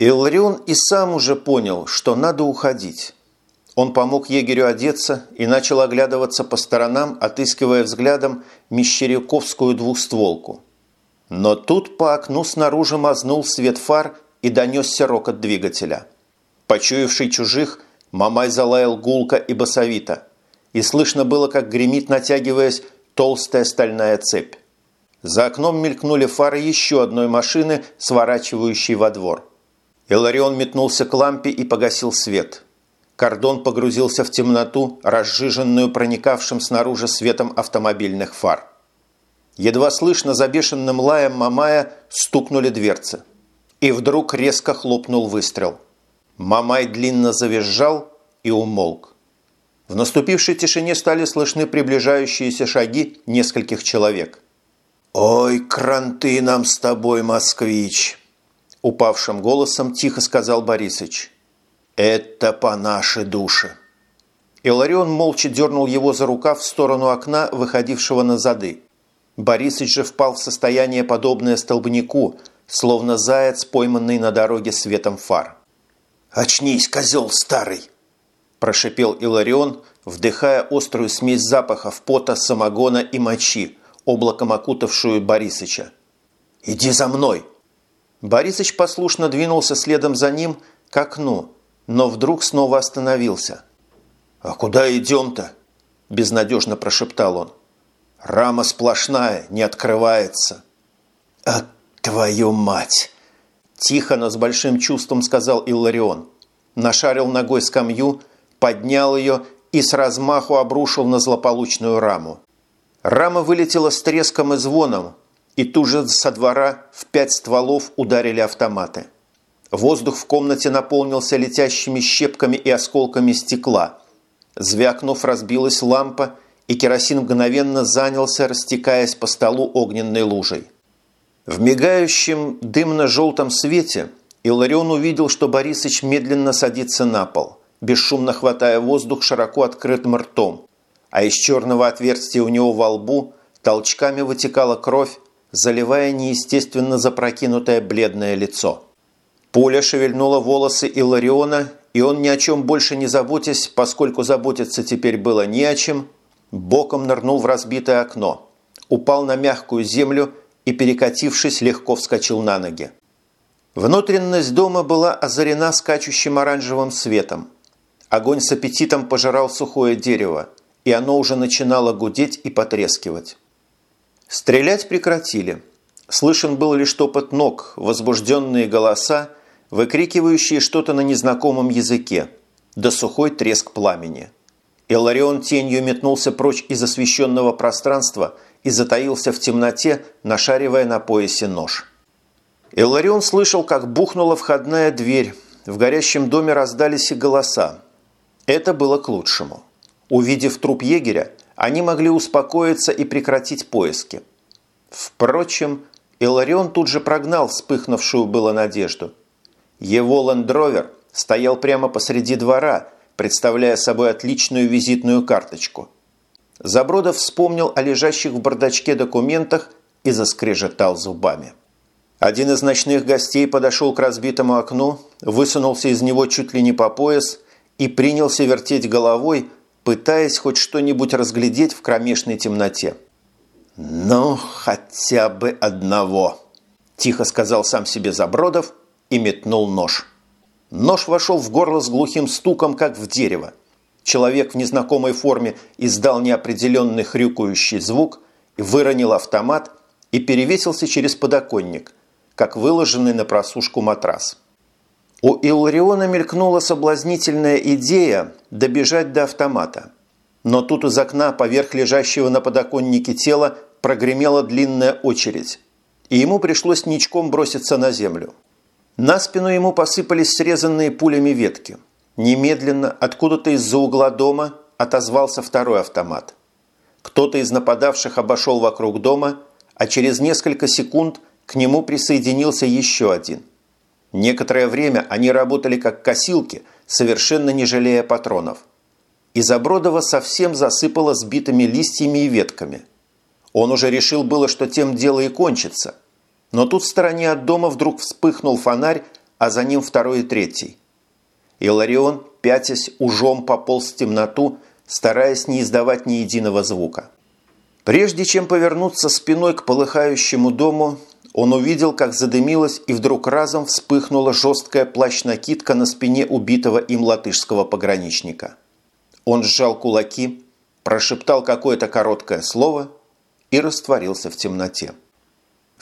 Илларион и сам уже понял, что надо уходить. Он помог егерю одеться и начал оглядываться по сторонам, отыскивая взглядом мещеряковскую двухстволку. Но тут по окну снаружи мазнул свет фар и донесся рокот двигателя. Почуявший чужих, Мамай залаял гулко и басовито, и слышно было, как гремит, натягиваясь, толстая стальная цепь. За окном мелькнули фары еще одной машины, сворачивающей во двор. Иларион метнулся к лампе и погасил свет – Кордон погрузился в темноту, разжиженную проникавшим снаружи светом автомобильных фар. Едва слышно за бешеным лаем Мамая стукнули дверцы. И вдруг резко хлопнул выстрел. Мамай длинно завизжал и умолк. В наступившей тишине стали слышны приближающиеся шаги нескольких человек. «Ой, кранты нам с тобой, москвич!» Упавшим голосом тихо сказал Борисыч. «Это по нашей душе». Иларион молча дернул его за рукав в сторону окна, выходившего на зады. Борисыч же впал в состояние, подобное столбнику, словно заяц, пойманный на дороге светом фар. «Очнись, козел старый!» – прошипел Иларион, вдыхая острую смесь запахов пота, самогона и мочи, облаком окутавшую Борисыча. «Иди за мной!» Борисыч послушно двинулся следом за ним к окну, но вдруг снова остановился. «А куда идем-то?» – безнадежно прошептал он. «Рама сплошная, не открывается». «А твою мать!» Тихо, но с большим чувством сказал Илларион. Нашарил ногой скамью, поднял ее и с размаху обрушил на злополучную раму. Рама вылетела с треском и звоном, и тут же со двора в пять стволов ударили автоматы. Воздух в комнате наполнился летящими щепками и осколками стекла. Звякнув, разбилась лампа, и керосин мгновенно занялся, растекаясь по столу огненной лужей. В мигающем дымно-желтом свете Иларион увидел, что Борисыч медленно садится на пол, бесшумно хватая воздух широко открытым ртом, а из черного отверстия у него во лбу толчками вытекала кровь, заливая неестественно запрокинутое бледное лицо. Пуля шевельнула волосы Илариона, и он ни о чем больше не заботясь, поскольку заботиться теперь было не о чем, боком нырнул в разбитое окно, упал на мягкую землю и, перекатившись, легко вскочил на ноги. Внутренность дома была озарена скачущим оранжевым светом. Огонь с аппетитом пожирал сухое дерево, и оно уже начинало гудеть и потрескивать. Стрелять прекратили. Слышен был лишь топот ног, возбужденные голоса выкрикивающие что-то на незнакомом языке, да сухой треск пламени. Эларион тенью метнулся прочь из освещенного пространства и затаился в темноте, нашаривая на поясе нож. Эларион слышал, как бухнула входная дверь. В горящем доме раздались и голоса. Это было к лучшему. Увидев труп егеря, они могли успокоиться и прекратить поиски. Впрочем, Иларион тут же прогнал вспыхнувшую было надежду – его лендровер стоял прямо посреди двора, представляя собой отличную визитную карточку. Забродов вспомнил о лежащих в бардачке документах и заскрежетал зубами. Один из ночных гостей подошел к разбитому окну, высунулся из него чуть ли не по пояс и принялся вертеть головой, пытаясь хоть что-нибудь разглядеть в кромешной темноте. «Ну, хотя бы одного», – тихо сказал сам себе Забродов и метнул нож. Нож вошел в горло с глухим стуком, как в дерево. Человек в незнакомой форме издал неопределенный хрюкающий звук, выронил автомат и перевесился через подоконник, как выложенный на просушку матрас. У Иллариона мелькнула соблазнительная идея добежать до автомата. Но тут из окна поверх лежащего на подоконнике тела прогремела длинная очередь, и ему пришлось ничком броситься на землю. На спину ему посыпались срезанные пулями ветки. Немедленно, откуда-то из-за угла дома, отозвался второй автомат. Кто-то из нападавших обошел вокруг дома, а через несколько секунд к нему присоединился еще один. Некоторое время они работали как косилки, совершенно не жалея патронов. Изобродова совсем засыпало сбитыми листьями и ветками. Он уже решил было, что тем дело и кончится – но тут в стороне от дома вдруг вспыхнул фонарь, а за ним второй и третий. Иларион, пятясь, ужом пополз в темноту, стараясь не издавать ни единого звука. Прежде чем повернуться спиной к полыхающему дому, он увидел, как задымилась и вдруг разом вспыхнула жесткая плащ-накидка на спине убитого им латышского пограничника. Он сжал кулаки, прошептал какое-то короткое слово и растворился в темноте.